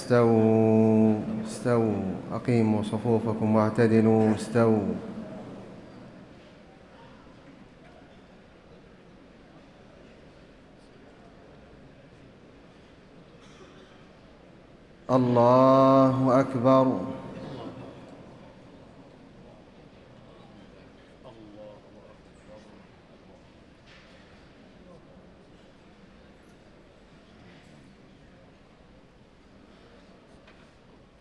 استووا استووا أقيموا صفوفكم واعتدلوا استووا. الله أكبر.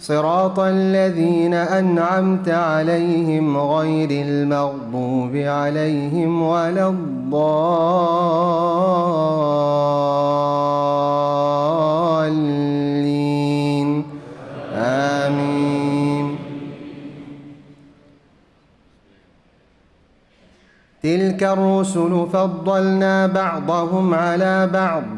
صراط الذين أنعمت عليهم غير المغضوب عليهم ولا الضالين. آمين. تلك الرسل فضلنا بعضهم على بعض.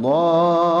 الضالين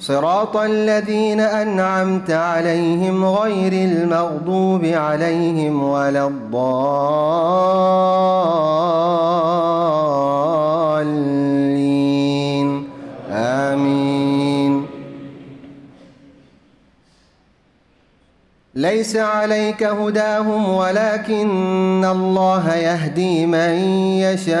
صراط الذين أنعمت عليهم غير المغضوب عليهم ولا الضالين. آمين. ليس عليك هداهم ولكن الله يهدي من يشاء.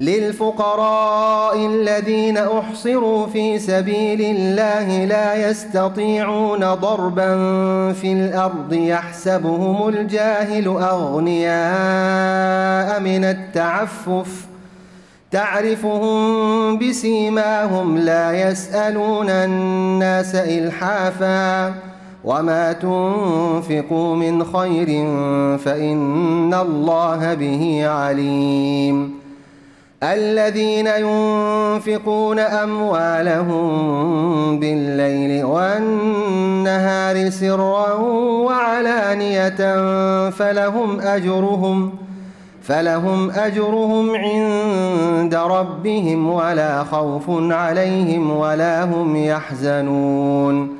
للفقراء الذين أحصروا في سبيل الله لا يستطيعون ضربا في الأرض يحسبهم الجاهل أغنياء من التعفف. تعرفهم بسيماهم لا يسألون الناس إلحافا. وما تنفقوا من خير فإن الله به عليم. الذين ينفقون أموالهم بالليل والنهار سرا وعلانية فلهم أجرهم فلهم أجرهم عند ربهم ولا خوف عليهم ولا هم يحزنون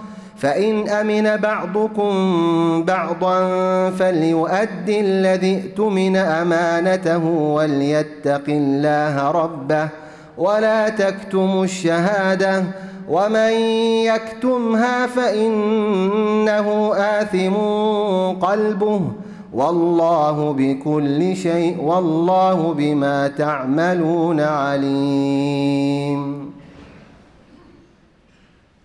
فإن أمن بعضكم بعضا فليؤدي الذي ائتمن أمانته وليتق الله ربه ولا تكتموا الشهادة ومن يكتمها فإنه آثم قلبه والله بكل شيء والله بما تعملون عليم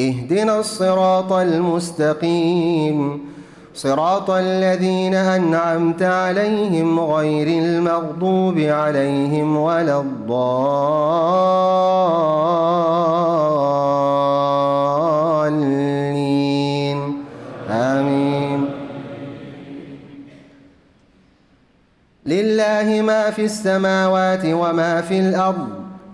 اهدنا الصراط المستقيم. صراط الذين أنعمت عليهم غير المغضوب عليهم ولا الضالين. آمين. لله ما في السماوات وما في الأرض.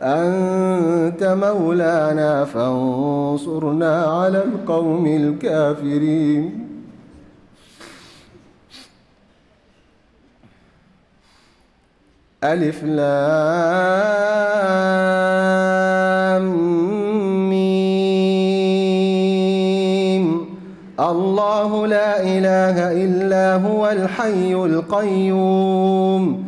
أنت مولانا فانصرنا على القوم الكافرين. ألف لام ميم. الله لا إله إلا هو الحي القيوم.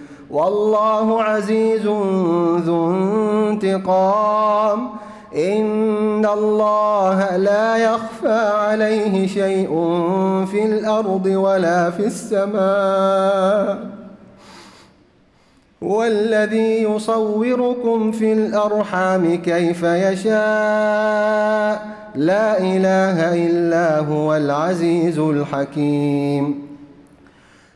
والله عزيز ذو انتقام. إن الله لا يخفى عليه شيء في الأرض ولا في السماء. والذي يصوركم في الأرحام كيف يشاء. لا إله إلا هو العزيز الحكيم.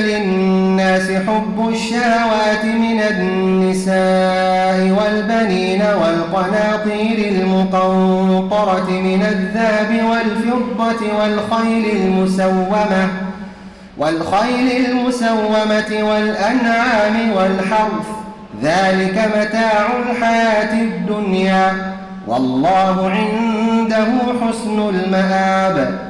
للناس حب الشهوات من النساء والبنين والقناطير المقنطرة من الذهب والفضة والخيل المسومة والخيل المسومة والأنعام والحرث. ذلك متاع الحياة الدنيا. والله عنده حسن المآب.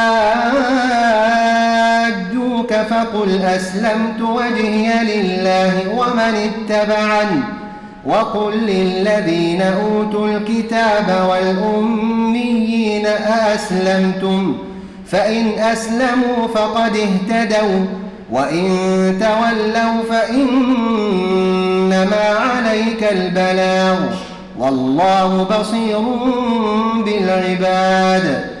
فقل أسلمت وجهي لله ومن اتبعني وقل للذين أوتوا الكتاب والأميين أأسلمتم فإن أسلموا فقد اهتدوا وإن تولوا فإنما عليك البلاغ والله بصير بالعباد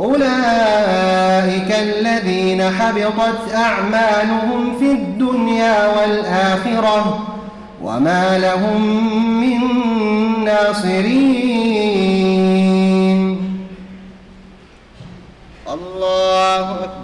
أولئك الذين حبطت أعمالهم في الدنيا والآخرة وما لهم من ناصرين. الله أكبر.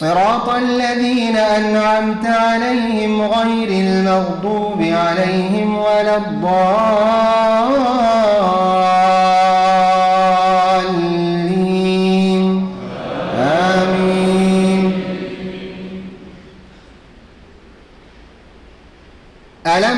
صراط الذين أنعمت عليهم غير المغضوب عليهم ولا الضالين. آمين. ألم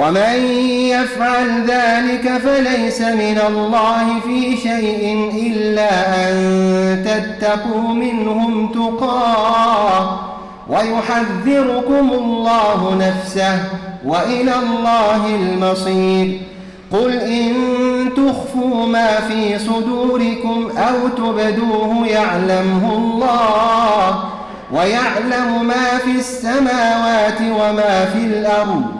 ومن يفعل ذلك فليس من الله في شيء إلا أن تتقوا منهم تقاه ويحذركم الله نفسه وإلى الله المصير. قل إن تخفوا ما في صدوركم أو تبدوه يعلمه الله ويعلم ما في السماوات وما في الأرض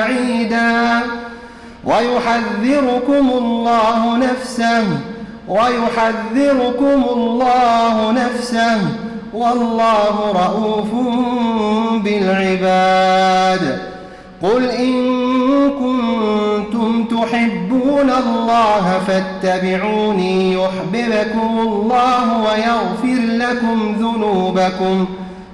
بعيدا. ويحذركم الله نفسه ويحذركم الله نفسه. والله رؤوف بالعباد. قل إن كنتم تحبون الله فاتبعوني يحببكم الله ويغفر لكم ذنوبكم.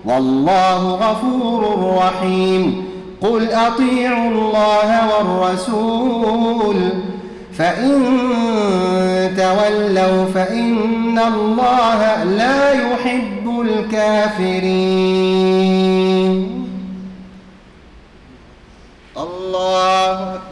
والله غفور رحيم. قل أطيعوا الله والرسول فإن تولوا فإن الله لا يحب الكافرين. الله أكبر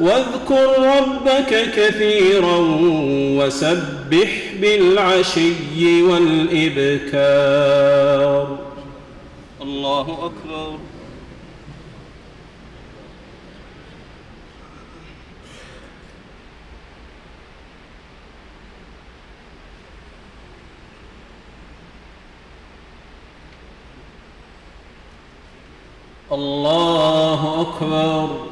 واذكر ربك كثيرا وسبح بالعشي والإبكار. الله أكبر. الله أكبر.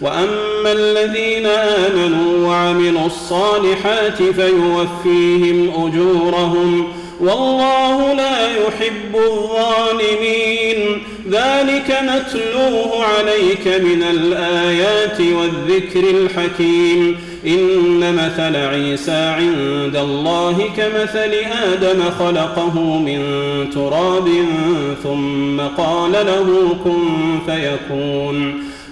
وأما الذين آمنوا وعملوا الصالحات فيوفيهم أجورهم والله لا يحب الظالمين. ذلك نتلوه عليك من الآيات والذكر الحكيم. إن مثل عيسى عند الله كمثل آدم خلقه من تراب ثم قال له كن فيكون.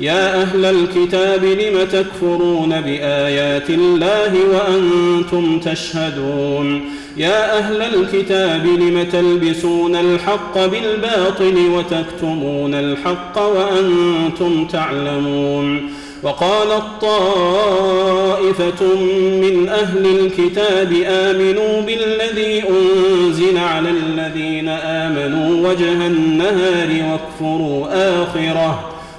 يا أهل الكتاب لم تكفرون بآيات الله وأنتم تشهدون؟ يا أهل الكتاب لم تلبسون الحق بالباطل وتكتمون الحق وأنتم تعلمون؟ وقالت طائفة من أهل الكتاب آمنوا بالذي أنزل على الذين آمنوا وجه النهار واكفروا آخره.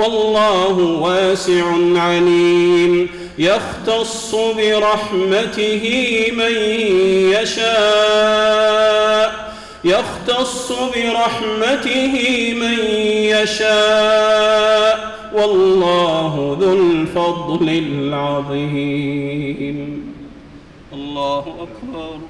والله واسع عليم. يختص برحمته من يشاء. يختص برحمته من يشاء. والله ذو الفضل العظيم. الله أكبر.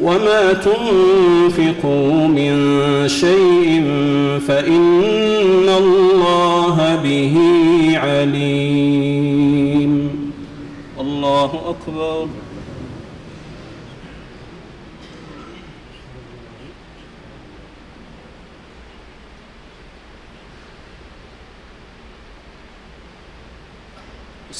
وما تنفقوا من شيء فإن الله به عليم. الله أكبر.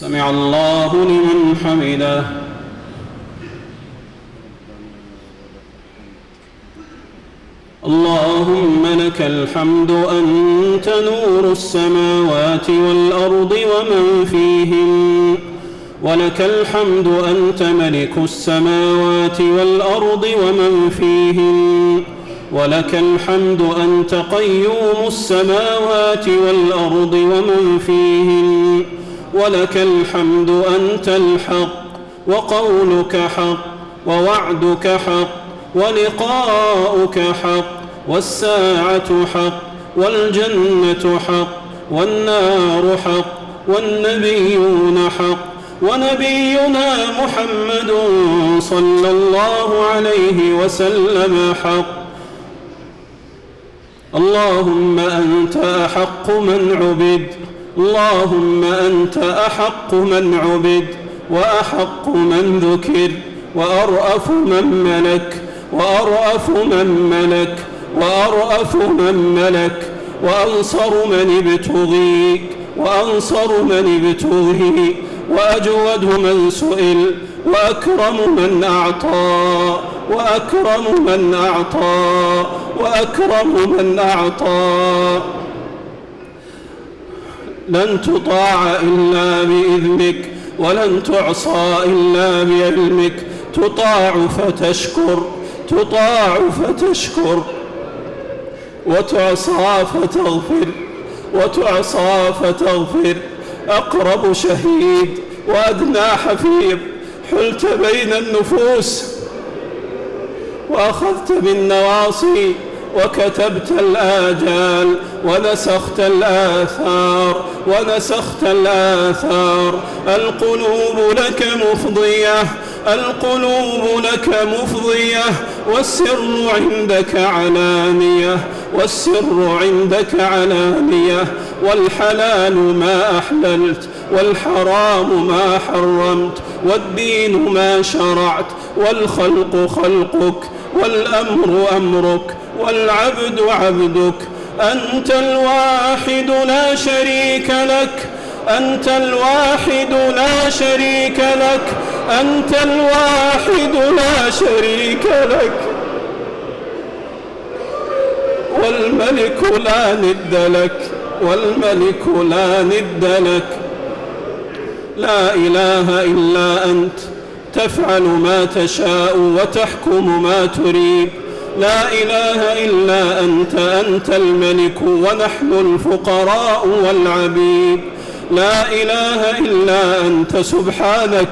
سمع الله لمن حمده. اللهم لك الحمد أنت نور السماوات والأرض ومن فيهن. ولك الحمد أنت ملك السماوات والأرض ومن فيهن. ولك الحمد أنت قيوم السماوات والأرض ومن فيهن. ولك الحمد أنت الحق وقولك حق ووعدك حق ولقاؤك حق والساعة حق والجنة حق والنار حق والنبيون حق ونبينا محمد صلى الله عليه وسلم حق. اللهم أنت أحق من عبد اللهم أنت أحق من عبد وأحق من ذكر وأرأف من ملك وأرأف من ملك وأرأف من ملك وأنصر من ابتغي وأنصر من ابتغي وأجود من سئل وأكرم من أعطى وأكرم من أعطى وأكرم من أعطى لن تطاع إلا بإذنك ولن تعصى إلا بعلمك. تطاع فتشكر تطاع فتشكر وتعصى فتغفر وتعصى فتغفر. أقرب شهيد وأدنى حفيظ حلت بين النفوس وأخذت بالنواصي. وكتبت الآجال ونسخت الآثار ونسخت الآثار. القلوب لك مفضية القلوب لك مفضية. والسر عندك علانية والسر عندك علانية. والحلال ما أحللت والحرام ما حرمت والدين ما شرعت والخلق خلقك والأمر أمرك. والعبد عبدك. أنت الواحد لا شريك لك. أنت الواحد لا شريك لك. أنت الواحد لا شريك لك. والملك لا ند لك. والملك لا ند لك. لا إله إلا أنت. تفعل ما تشاء وتحكم ما تريد. لا إله إلا أنت أنت الملك ونحن الفقراء والعبيد. لا إله إلا أنت سبحانك.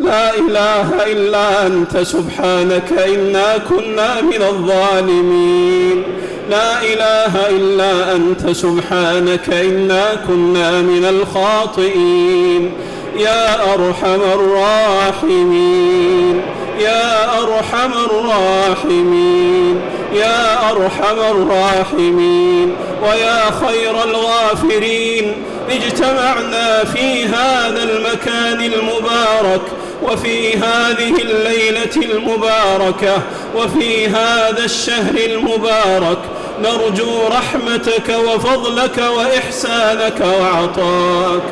لا إله إلا أنت سبحانك. إنا كنا من الظالمين. لا إله إلا أنت سبحانك. إنا كنا من الخاطئين. يا أرحم الراحمين. يا أرحم الراحمين يا أرحم الراحمين ويا خير الغافرين. اجتمعنا في هذا المكان المبارك وفي هذه الليلة المباركة وفي هذا الشهر المبارك نرجو رحمتك وفضلك وإحسانك وعطاك.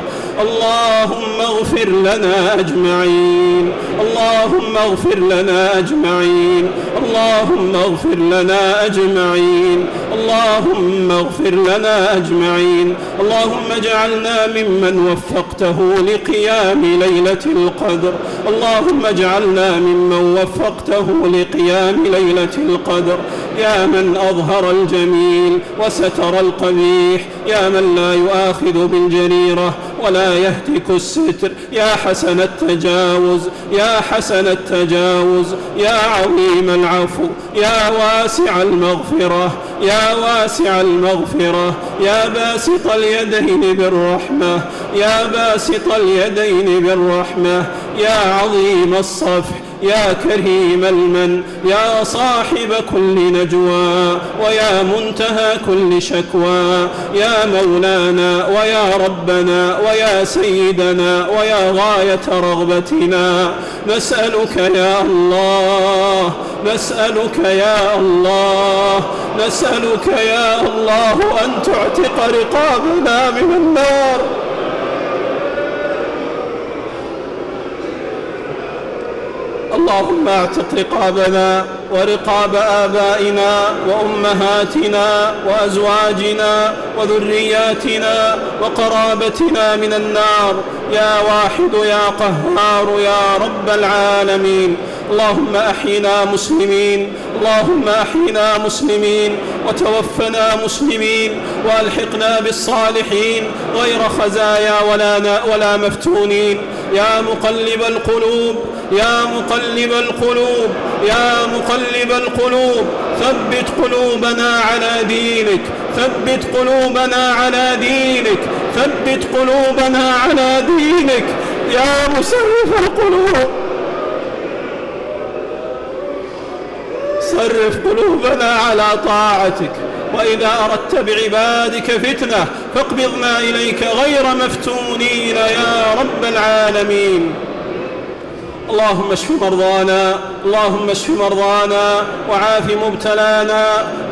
اللهم اغفر لنا أجمعين. اللهم اغفر لنا أجمعين. اللهم اغفر لنا أجمعين. اللهم اغفر لنا أجمعين. اللهم اجعلنا ممن وفقته لقيام ليلة القدر. اللهم اجعلنا ممن وفقته لقيام ليلة القدر. يا من أظهر الجميل وستر القبيح. يا من لا يؤاخذ بالجريرة ولا يهتك الستر. يا حسن التجاوز يا حسن التجاوز. يا عظيم العفو يا واسع المغفرة يا واسع المغفرة. يا باسط اليدين بالرحمة يا باسط اليدين بالرحمة يا عظيم الصفح يا كريم المن يا صاحب كل نجوى ويا منتهى كل شكوى يا مولانا ويا ربنا ويا سيدنا ويا غاية رغبتنا. نسألك يا الله نسألك يا الله نسألك يا الله أن تعتق رقابنا من النار. اللهم اعتق رقابنا ورقاب آبائنا وأمهاتنا وأزواجنا وذرياتنا وقرابتنا من النار. يا واحد يا قهار يا رب العالمين. اللهم أحينا مسلمين اللهم أحينا مسلمين وتوفنا مسلمين وألحقنا بالصالحين غير خزايا ولا, ولا مفتونين. يا مقلب القلوب يا مقلب القلوب يا مقلب القلوب ثبت قلوبنا على دينك ثبت قلوبنا على دينك ثبت قلوبنا على دينك. يا مسرف القلوب. صرف قلوبنا على طاعتك وإذا أردت بعبادك فتنة فاقبضنا إليك غير مفتونين يا رب العالمين. اللهم اشف مرضانا اللهم اشف مرضانا وعاف مبتلانا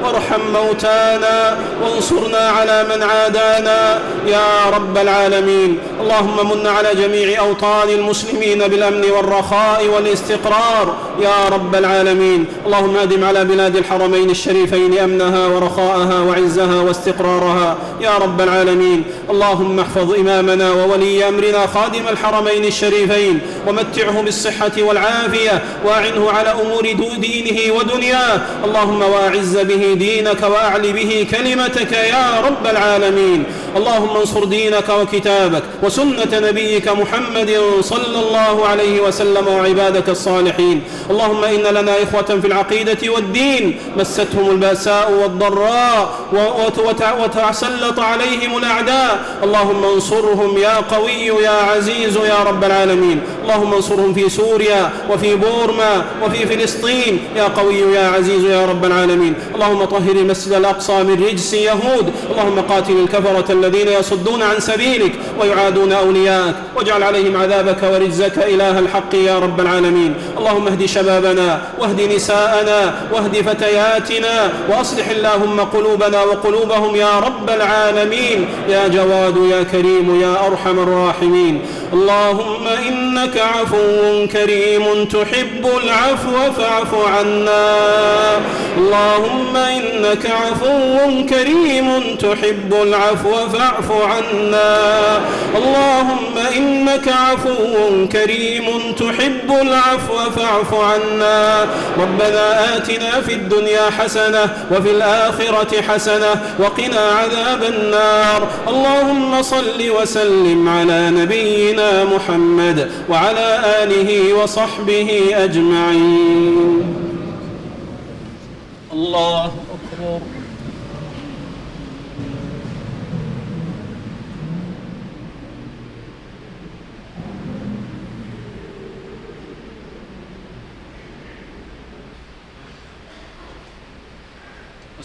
وارحم موتانا وانصرنا على من عادانا يا رب العالمين. اللهم من على جميع أوطان المسلمين بالأمن والرخاء والاستقرار يا رب العالمين. اللهم أدم على بلاد الحرمين الشريفين أمنها ورخاءها وعزها واستقرارها يا رب العالمين. اللهم احفظ إمامنا وولي أمرنا خادم الحرمين الشريفين ومتعه بالصحة والعافية وأعنه على أمور دينه ودنياه. اللهم واعز به دينك وأعل به كلمتك يا رب العالمين. اللهم انصر دينك وكتابك وسنة نبيك محمد صلى الله عليه وسلم وعبادك الصالحين. اللهم إن لنا إخوة في العقيدة والدين مستهم البأساء والضراء وتسلط عليهم الأعداء. اللهم انصرهم يا قوي يا عزيز يا رب العالمين. اللهم انصرهم في سوريا وفي بورما وفي فلسطين. يا قوي يا عزيز يا رب العالمين. اللهم طهر المسجد الأقصى من رجس يهود. اللهم قاتل الكفرة الذين يصدون عن سبيلك ويعادون أولياءك واجعل عليهم عذابك ورجزك إله الحق يا رب العالمين. اللهم اهد شبابنا واهد نساءنا واهد فتياتنا وأصلح اللهم قلوبنا وقلوبهم يا رب العالمين. يا جواد يا كريم يا أرحم الراحمين. اللهم إنك عفو كريم تحب العفو فاعف عنا. اللهم إنك عفو كريم تحب العفو فاعف عنا. اللهم إنك عفو كريم تحب العفو فاعف عنا. ربنا آتنا في الدنيا حسنة وفي الآخرة حسنة وقنا عذاب النار. اللهم صل وسلم على نبينا محمد وعلى آله وصحبه أجمعين. الله أكبر.